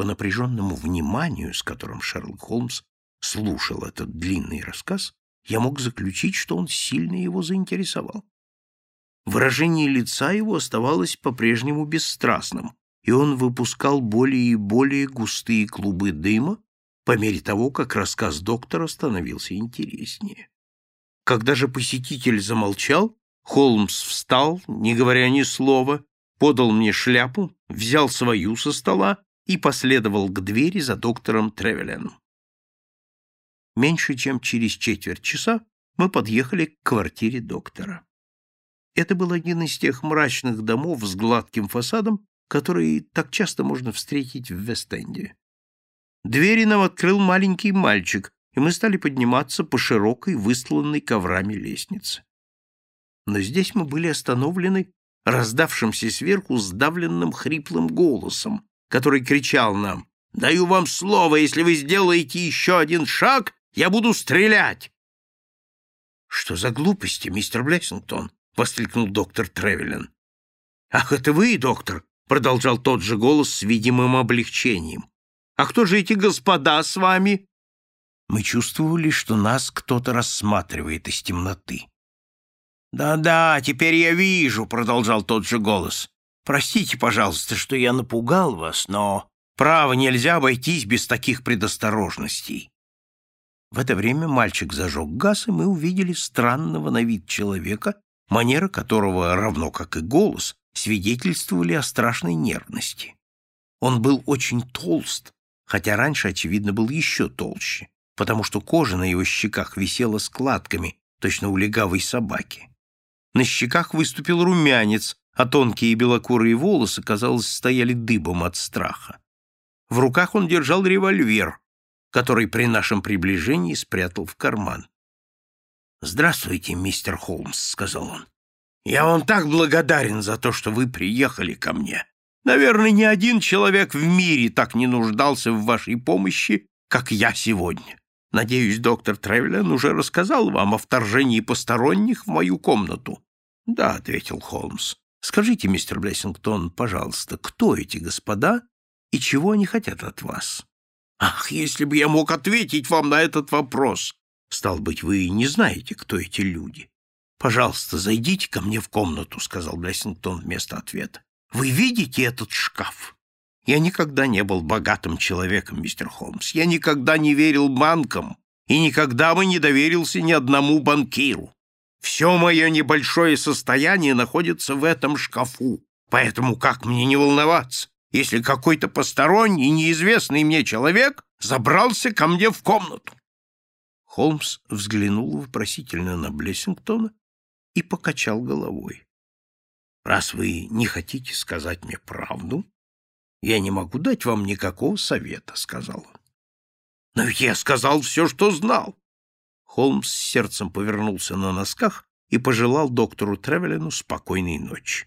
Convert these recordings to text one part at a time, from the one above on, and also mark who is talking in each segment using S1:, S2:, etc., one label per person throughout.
S1: По напряженному вниманию, с которым Шерлок Холмс слушал этот длинный рассказ, я мог заключить, что он сильно его заинтересовал. Выражение лица его оставалось по-прежнему бесстрастным, и он выпускал более и более густые клубы дыма по мере того, как рассказ доктора становился интереснее. Когда же посетитель замолчал, Холмс встал, не говоря ни слова, подал мне шляпу, взял свою со стола и последовал к двери за доктором Тревеленом. Меньше чем через четверть часа мы подъехали к квартире доктора. Это был один из тех мрачных домов с гладким фасадом, которые так часто можно встретить в Вест-Энде. Двери нам открыл маленький мальчик, и мы стали подниматься по широкой, выстланной коврами лестнице. Но здесь мы были остановлены раздавшимся сверху сдавленным хриплым голосом, который кричал нам «Даю вам слово, если вы сделаете еще один шаг, я буду стрелять!» «Что за глупости, мистер Блессингтон?» — воскликнул доктор Тревелин. «Ах, это вы, доктор!» — продолжал тот же голос с видимым облегчением. «А кто же эти господа с вами?» Мы чувствовали, что нас кто-то рассматривает из темноты. «Да-да, теперь я вижу», — продолжал тот же голос. «Простите, пожалуйста, что я напугал вас, но, право, нельзя обойтись без таких предосторожностей. В это время мальчик зажег газ, и мы увидели странного на вид человека, манера которого, равно как и голос, свидетельствовали о страшной нервности. Он был очень толст, хотя раньше, очевидно, был еще толще, потому что кожа на его щеках висела складками, точно у легавой собаки. На щеках выступил румянец, а тонкие белокурые волосы, казалось, стояли дыбом от страха. В руках он держал револьвер, который при нашем приближении спрятал в карман. «Здравствуйте, мистер Холмс», — сказал он. «Я вам так благодарен за то, что вы приехали ко мне. Наверное, ни один человек в мире так не нуждался в вашей помощи, как я сегодня. Надеюсь, доктор Тревелен уже рассказал вам о вторжении посторонних в мою комнату». «Да», — ответил Холмс. «Скажите, мистер Блессингтон, пожалуйста, кто эти господа и чего они хотят от вас?» Ах, если бы я мог ответить вам на этот вопрос! Стал быть, вы не знаете, кто эти люди. Пожалуйста, зайдите ко мне в комнату, сказал Блессингтон вместо ответа. Вы видите этот шкаф? Я никогда не был богатым человеком, мистер Холмс. Я никогда не верил банкам и никогда бы не доверился ни одному банкиру. Все мое небольшое состояние находится в этом шкафу, поэтому как мне не волноваться? если какой-то посторонний, неизвестный мне человек забрался ко мне в комнату. Холмс взглянул вопросительно на Блессингтона и покачал головой. «Раз вы не хотите сказать мне правду, я не могу дать вам никакого совета», — сказал он. «Но ведь я сказал все, что знал». Холмс с сердцем повернулся на носках и пожелал доктору Тревелину спокойной ночи.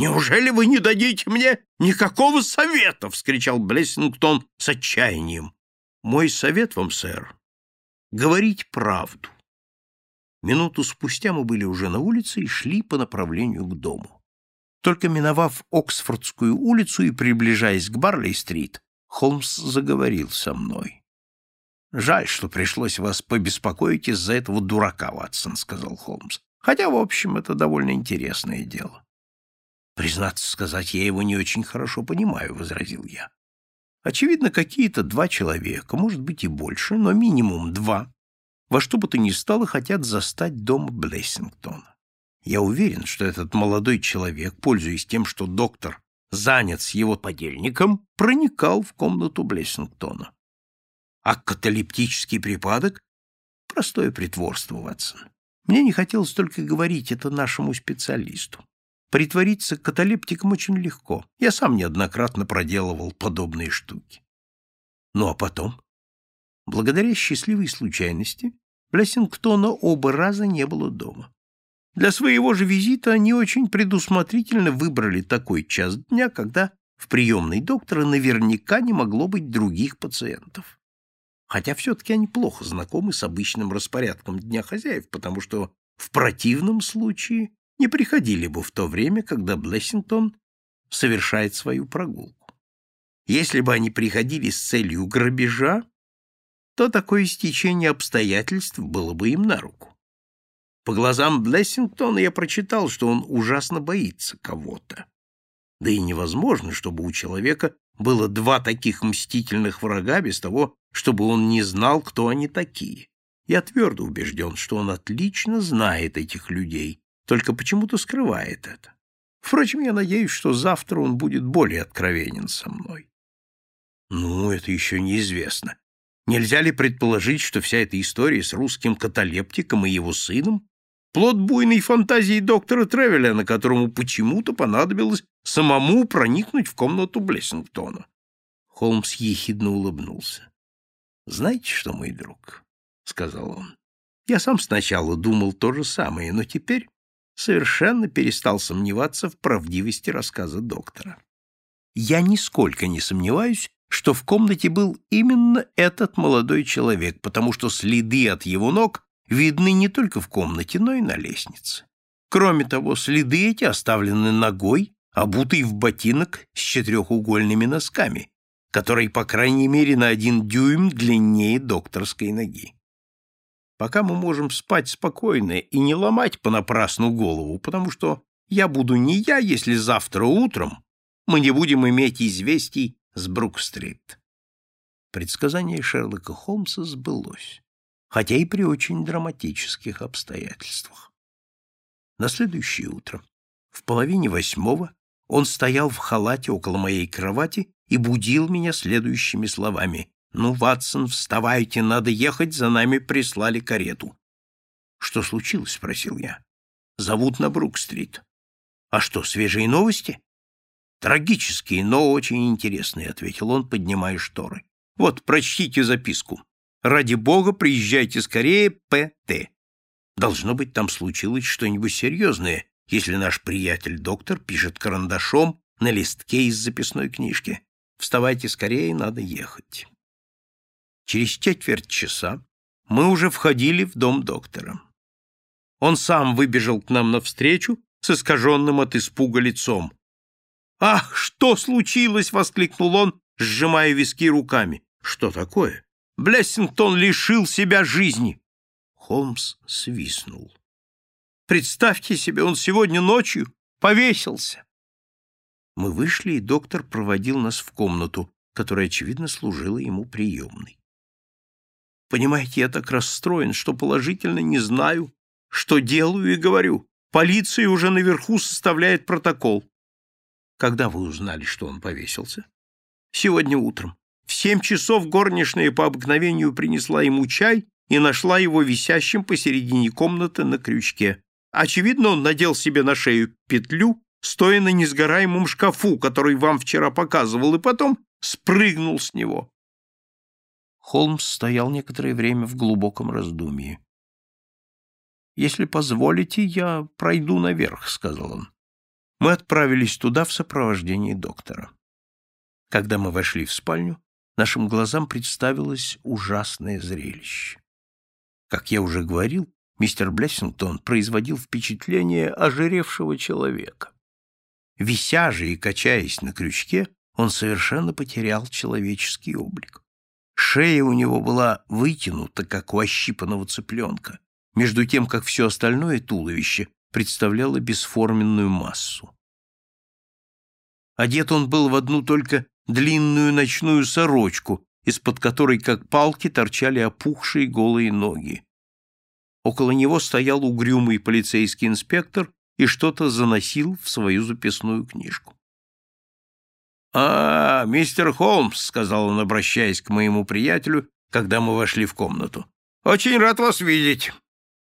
S1: «Неужели вы не дадите мне никакого совета?» — вскричал Блессингтон с отчаянием. «Мой совет вам, сэр, говорить правду». Минуту спустя мы были уже на улице и шли по направлению к дому. Только миновав Оксфордскую улицу и приближаясь к Барлей-стрит, Холмс заговорил со мной. «Жаль, что пришлось вас побеспокоить из-за этого дурака, Ватсон», — сказал Холмс. «Хотя, в общем, это довольно интересное дело». Признаться сказать, я его не очень хорошо понимаю, возразил я. Очевидно, какие-то два человека, может быть и больше, но минимум два, во что бы то ни стало хотят застать дом Блессингтона. Я уверен, что этот молодой человек, пользуясь тем, что доктор занят с его подельником, проникал в комнату Блессингтона. А каталептический припадок — простое притворство, Ватсон. Мне не хотелось только говорить это нашему специалисту. Притвориться каталептиком очень легко. Я сам неоднократно проделывал подобные штуки. Ну а потом? Благодаря счастливой случайности Блессингтона оба раза не было дома. Для своего же визита они очень предусмотрительно выбрали такой час дня, когда в приемной доктора наверняка не могло быть других пациентов. Хотя все-таки они плохо знакомы с обычным распорядком дня хозяев, потому что в противном случае не приходили бы в то время, когда Блессингтон совершает свою прогулку. Если бы они приходили с целью грабежа, то такое стечение обстоятельств было бы им на руку. По глазам Блессингтона я прочитал, что он ужасно боится кого-то. Да и невозможно, чтобы у человека было два таких мстительных врага без того, чтобы он не знал, кто они такие. Я твердо убежден, что он отлично знает этих людей, только почему-то скрывает это. Впрочем, я надеюсь, что завтра он будет более откровенен со мной. Ну, это еще неизвестно. Нельзя ли предположить, что вся эта история с русским каталептиком и его сыном плод буйной фантазии доктора Тревеля, которому почему-то понадобилось самому проникнуть в комнату Блессингтона? Холмс ехидно улыбнулся. «Знаете что, мой друг?» — сказал он. «Я сам сначала думал то же самое, но теперь совершенно перестал сомневаться в правдивости рассказа доктора. Я нисколько не сомневаюсь, что в комнате был именно этот молодой человек, потому что следы от его ног видны не только в комнате, но и на лестнице. Кроме того, следы эти оставлены ногой, обутой в ботинок с четырехугольными носками, который, по крайней мере, на один дюйм длиннее докторской ноги. Пока мы можем спать спокойно и не ломать понапрасну голову, потому что я буду не я, если завтра утром мы не будем иметь известий с Брук-стрит. Предсказание Шерлока Холмса сбылось, хотя и при очень драматических обстоятельствах. На следующее утро, в половине восьмого, он стоял в халате около моей кровати и будил меня следующими словами. «Ну, Ватсон, вставайте, надо ехать, за нами прислали карету». «Что случилось?» — спросил я. «Зовут на Брук-стрит». «А что, свежие новости?» «Трагические, но очень интересные», — ответил он, поднимая шторы. «Вот, прочтите записку. Ради бога, приезжайте скорее, П.Т. Должно быть, там случилось что-нибудь серьезное, если наш приятель-доктор пишет карандашом на листке из записной книжки. Вставайте скорее, надо ехать». Через четверть часа мы уже входили в дом доктора. Он сам выбежал к нам навстречу с искаженным от испуга лицом. «Ах, что случилось?» — воскликнул он, сжимая виски руками. «Что такое?» «Блессингтон лишил себя жизни!» Холмс свистнул. «Представьте себе, он сегодня ночью повесился!» Мы вышли, и доктор проводил нас в комнату, которая, очевидно, служила ему приемной. Понимаете, я так расстроен, что положительно не знаю, что делаю и говорю. Полиция уже наверху составляет протокол. Когда вы узнали, что он повесился? Сегодня утром. В семь часов горничная по обыкновению принесла ему чай и нашла его висящим посередине комнаты на крючке. Очевидно, он надел себе на шею петлю, стоя на несгораемом шкафу, который вам вчера показывал, и потом спрыгнул с него. Холмс стоял некоторое время в глубоком раздумье. «Если позволите, я пройду наверх», — сказал он мы отправились туда в сопровождении доктора. Когда мы вошли в спальню, нашим глазам представилось ужасное зрелище. Как я уже говорил, мистер Блессингтон производил впечатление ожиревшего человека. Вися же и качаясь на крючке, он совершенно потерял человеческий облик. Шея у него была вытянута, как у ощипанного цыпленка, между тем, как все остальное туловище представляла бесформенную массу. Одет он был в одну только длинную ночную сорочку, из-под которой, как палки, торчали опухшие голые ноги. Около него стоял угрюмый полицейский инспектор и что-то заносил в свою записную книжку. «А, мистер Холмс», — сказал он, обращаясь к моему приятелю, когда мы вошли в комнату. «Очень рад вас видеть».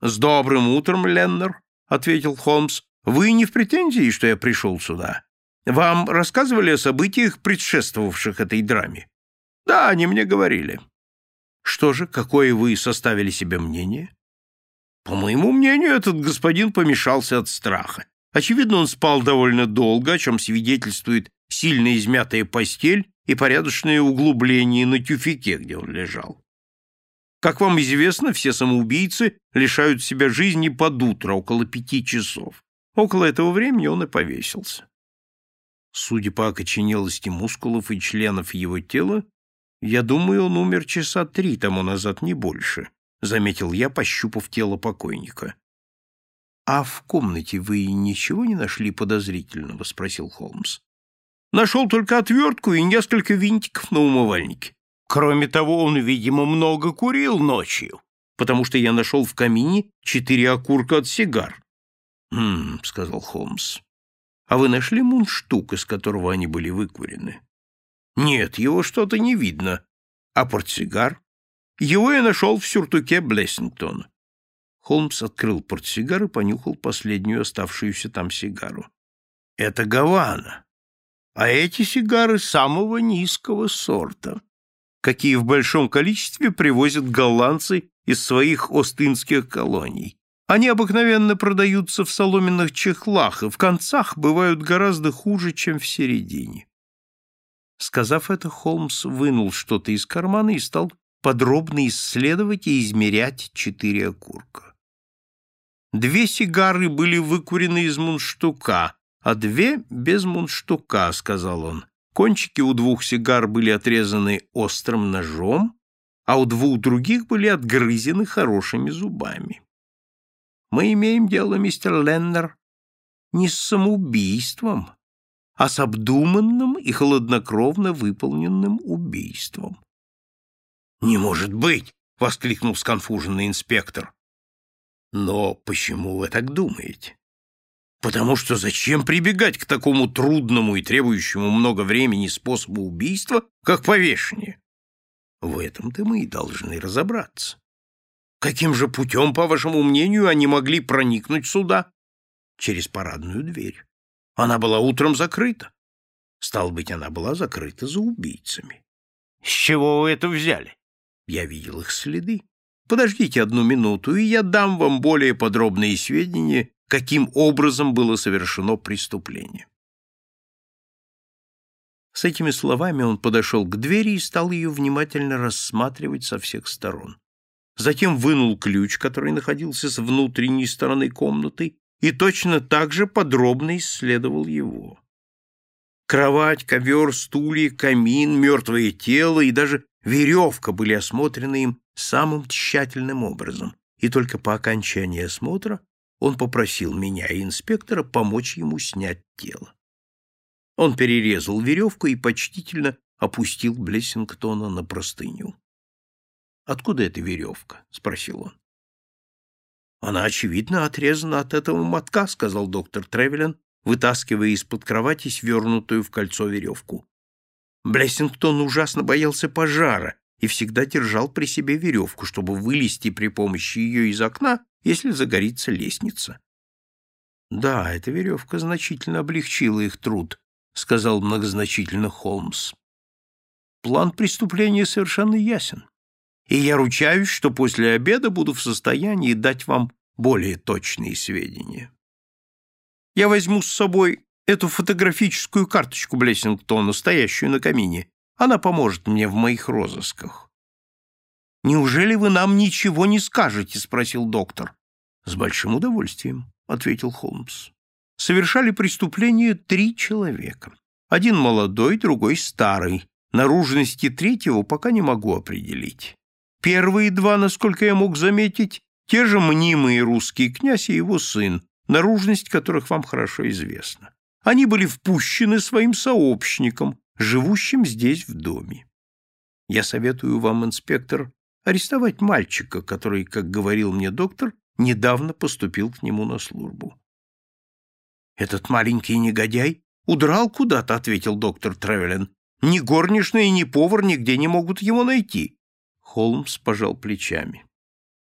S1: «С добрым утром, Леннер», — ответил Холмс. «Вы не в претензии, что я пришел сюда? Вам рассказывали о событиях, предшествовавших этой драме?» «Да, они мне говорили». «Что же, какое вы составили себе мнение?» «По моему мнению, этот господин помешался от страха. Очевидно, он спал довольно долго, о чем свидетельствует сильно измятая постель и порядочное углубление на тюфике, где он лежал. Как вам известно, все самоубийцы лишают себя жизни под утро, около пяти часов. Около этого времени он и повесился. Судя по окоченелости мускулов и членов его тела, я думаю, он умер часа три тому назад, не больше, — заметил я, пощупав тело покойника. — А в комнате вы ничего не нашли подозрительного? — спросил Холмс. — Нашел только отвертку и несколько винтиков на умывальнике. Кроме того, он, видимо, много курил ночью, потому что я нашел в камине четыре окурка от сигар. «Хм», — сказал Холмс. «А вы нашли мундштук, из которого они были выкурены?» «Нет, его что-то не видно. А портсигар?» «Его я нашел в сюртуке Блессингтона». Холмс открыл портсигар и понюхал последнюю оставшуюся там сигару. «Это Гавана. А эти сигары самого низкого сорта, какие в большом количестве привозят голландцы из своих остинских колоний. Они обыкновенно продаются в соломенных чехлах и в концах бывают гораздо хуже, чем в середине. Сказав это, Холмс вынул что-то из кармана и стал подробно исследовать и измерять четыре окурка. Две сигары были выкурены из мундштука, а две — без мундштука, — сказал он. Кончики у двух сигар были отрезаны острым ножом, а у двух других были отгрызены хорошими зубами. Мы имеем дело, мистер Леннер, не с самоубийством, а с обдуманным и хладнокровно выполненным убийством. «Не может быть!» — воскликнул сконфуженный инспектор. «Но почему вы так думаете?» «Потому что зачем прибегать к такому трудному и требующему много времени способу убийства, как повешение?» В этом-то мы и должны разобраться. Каким же путем, по вашему мнению, они могли проникнуть сюда? Через парадную дверь. Она была утром закрыта. Стал быть, она была закрыта за убийцами. С чего вы это взяли? Я видел их следы. Подождите одну минуту, и я дам вам более подробные сведения, каким образом было совершено преступление. С этими словами он подошел к двери и стал ее внимательно рассматривать со всех сторон. Затем вынул ключ, который находился с внутренней стороны комнаты, и точно так же подробно исследовал его. Кровать, ковер, стулья, камин, мертвое тело и даже веревка были осмотрены им самым тщательным образом, и только по окончании осмотра он попросил меня и инспектора помочь ему снять тело. Он перерезал веревку и почтительно опустил Блессингтона на простыню. «Откуда эта веревка?» — спросил он. «Она, очевидно, отрезана от этого мотка», — сказал доктор Тревелен, вытаскивая из-под кровати свернутую в кольцо веревку. Блессингтон ужасно боялся пожара и всегда держал при себе веревку, чтобы вылезти при помощи ее из окна, если загорится лестница. Да, эта веревка значительно облегчила их труд, — сказал многозначительно Холмс. «План преступления совершенно ясен, и я ручаюсь, что после обеда буду в состоянии дать вам более точные сведения. Я возьму с собой эту фотографическую карточку Блессингтона, стоящую на камине. Она поможет мне в моих розысках». «Неужели вы нам ничего не скажете?» — спросил доктор. «С большим удовольствием», — ответил Холмс совершали преступление три человека. Один молодой, другой старый. Наружности третьего пока не могу определить. Первые два, насколько я мог заметить, те же мнимые русский князь и его сын, наружность которых вам хорошо известна. Они были впущены своим сообщником, живущим здесь в доме. Я советую вам, инспектор, арестовать мальчика, который, как говорил мне доктор, недавно поступил к нему на службу. «Этот маленький негодяй удрал куда-то», — ответил доктор Тревелен. «Ни горничная, ни повар нигде не могут его найти». Холмс пожал плечами.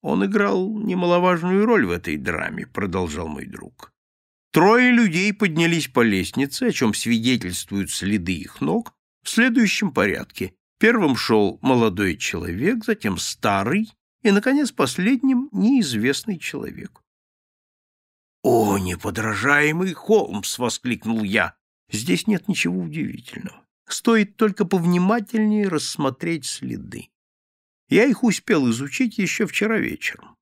S1: «Он играл немаловажную роль в этой драме», — продолжал мой друг. Трое людей поднялись по лестнице, о чем свидетельствуют следы их ног, в следующем порядке. Первым шел молодой человек, затем старый и, наконец, последним неизвестный человек. «О, неподражаемый Холмс!» — воскликнул я. «Здесь нет ничего удивительного. Стоит только повнимательнее рассмотреть следы. Я их успел изучить еще вчера вечером.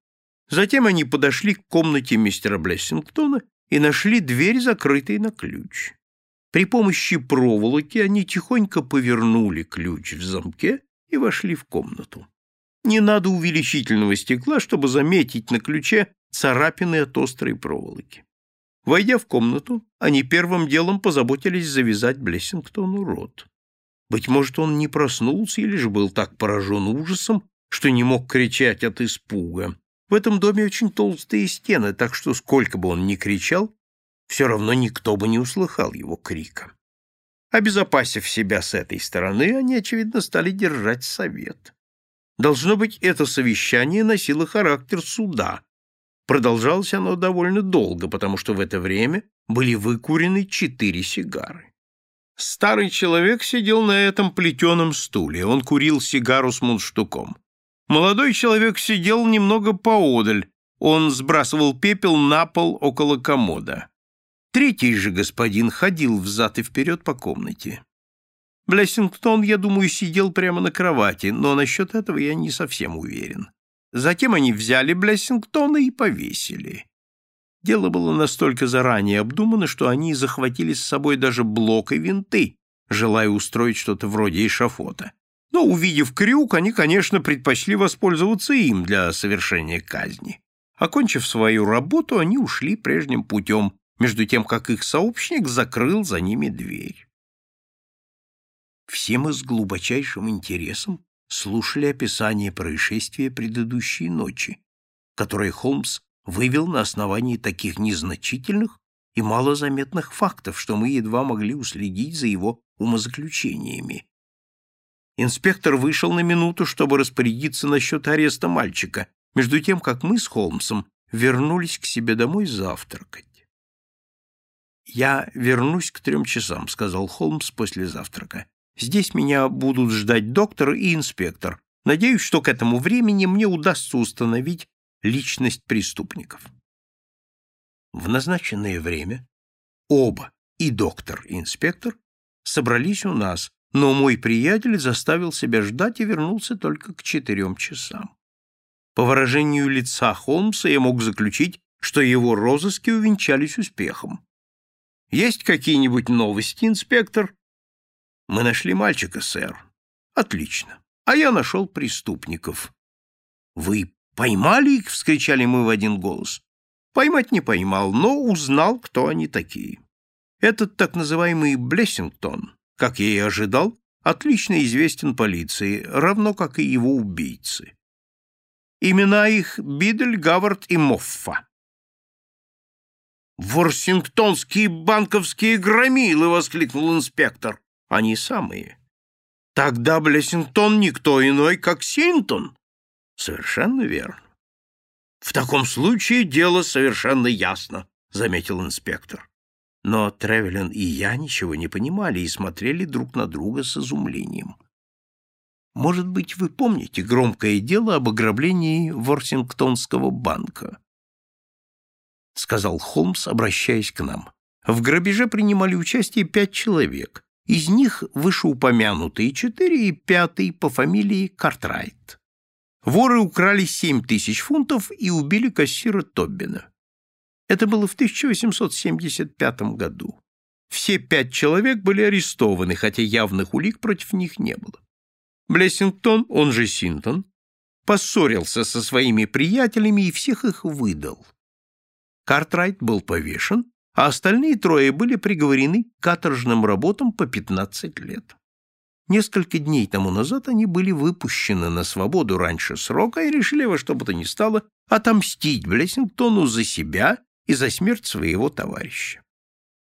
S1: Затем они подошли к комнате мистера Блессингтона и нашли дверь, закрытой на ключ. При помощи проволоки они тихонько повернули ключ в замке и вошли в комнату. Не надо увеличительного стекла, чтобы заметить на ключе царапины от острой проволоки. Войдя в комнату, они первым делом позаботились завязать Блессингтону рот. Быть может, он не проснулся или же был так поражен ужасом, что не мог кричать от испуга. В этом доме очень толстые стены, так что сколько бы он ни кричал, все равно никто бы не услыхал его крика. Обезопасив себя с этой стороны, они, очевидно, стали держать совет. Должно быть, это совещание носило характер суда. Продолжалось оно довольно долго, потому что в это время были выкурены четыре сигары. Старый человек сидел на этом плетеном стуле. Он курил сигару с мундштуком. Молодой человек сидел немного поодаль. Он сбрасывал пепел на пол около комода. Третий же господин ходил взад и вперед по комнате. Блессингтон, я думаю, сидел прямо на кровати, но насчет этого я не совсем уверен. Затем они взяли Блессингтона и повесили. Дело было настолько заранее обдумано, что они захватили с собой даже блок и винты, желая устроить что-то вроде эшафота. Но, увидев крюк, они, конечно, предпочли воспользоваться им для совершения казни. Окончив свою работу, они ушли прежним путем, между тем как их сообщник закрыл за ними дверь. Все мы с глубочайшим интересом слушали описание происшествия предыдущей ночи, которое Холмс вывел на основании таких незначительных и малозаметных фактов, что мы едва могли уследить за его умозаключениями. Инспектор вышел на минуту, чтобы распорядиться насчет ареста мальчика, между тем, как мы с Холмсом вернулись к себе домой завтракать. «Я вернусь к трем часам», — сказал Холмс после завтрака. «Здесь меня будут ждать доктор и инспектор. Надеюсь, что к этому времени мне удастся установить личность преступников». В назначенное время оба, и доктор, и инспектор, собрались у нас, но мой приятель заставил себя ждать и вернулся только к четырем часам. По выражению лица Холмса я мог заключить, что его розыски увенчались успехом. Есть какие-нибудь новости, инспектор? Мы нашли мальчика, сэр. Отлично. А я нашел преступников. Вы поймали их? Вскричали мы в один голос. Поймать не поймал, но узнал, кто они такие. Этот так называемый Блессингтон, как я и ожидал, отлично известен полиции, равно как и его убийцы. Имена их Бидель, Гавард и Моффа. «Ворсингтонские банковские громилы!» — воскликнул инспектор. «Они самые». «Тогда Блессингтон никто иной, как Синтон». «Совершенно верно». «В таком случае дело совершенно ясно», — заметил инспектор. Но Тревелин и я ничего не понимали и смотрели друг на друга с изумлением. «Может быть, вы помните громкое дело об ограблении Ворсингтонского банка?» — сказал Холмс, обращаясь к нам. В грабеже принимали участие пять человек. Из них вышеупомянутые четыре и пятый по фамилии Картрайт. Воры украли семь тысяч фунтов и убили кассира Тоббина. Это было в 1875 году. Все пять человек были арестованы, хотя явных улик против них не было. Блессингтон, он же Синтон, поссорился со своими приятелями и всех их выдал. Картрайт был повешен, а остальные трое были приговорены к каторжным работам по 15 лет. Несколько дней тому назад они были выпущены на свободу раньше срока и решили во что бы то ни стало отомстить Блессингтону за себя и за смерть своего товарища.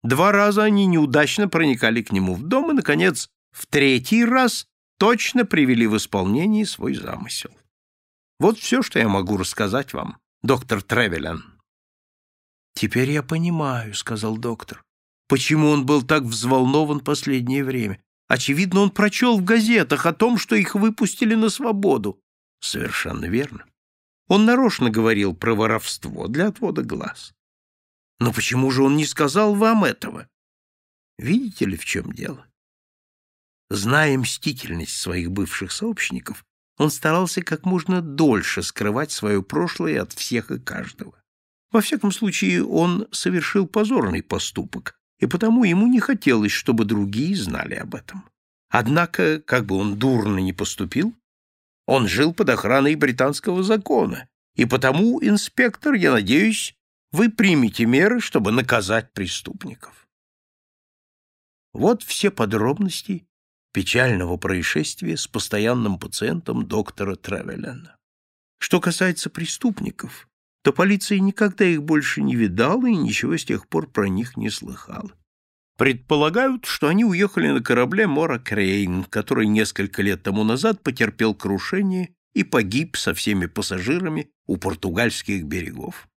S1: Два раза они неудачно проникали к нему в дом и, наконец, в третий раз точно привели в исполнение свой замысел. Вот все, что я могу рассказать вам, доктор Тревелен. «Теперь я понимаю», — сказал доктор, — «почему он был так взволнован последнее время. Очевидно, он прочел в газетах о том, что их выпустили на свободу». «Совершенно верно. Он нарочно говорил про воровство для отвода глаз. Но почему же он не сказал вам этого? Видите ли, в чем дело? Зная мстительность своих бывших сообщников, он старался как можно дольше скрывать свое прошлое от всех и каждого. Во всяком случае, он совершил позорный поступок, и потому ему не хотелось, чтобы другие знали об этом. Однако, как бы он дурно не поступил, он жил под охраной британского закона, и потому, инспектор, я надеюсь, вы примете меры, чтобы наказать преступников. Вот все подробности печального происшествия с постоянным пациентом доктора Тревелена. Что касается преступников, то полиция никогда их больше не видала и ничего с тех пор про них не слыхала. Предполагают, что они уехали на корабле Мора Крейн, который несколько лет тому назад потерпел крушение и погиб со всеми пассажирами у португальских берегов.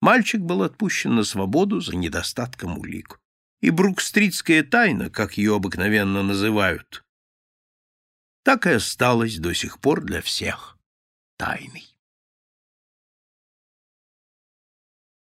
S1: Мальчик был отпущен на свободу за недостатком улик. И брукстритская тайна, как ее обыкновенно называют, так и осталась до сих пор для всех тайной.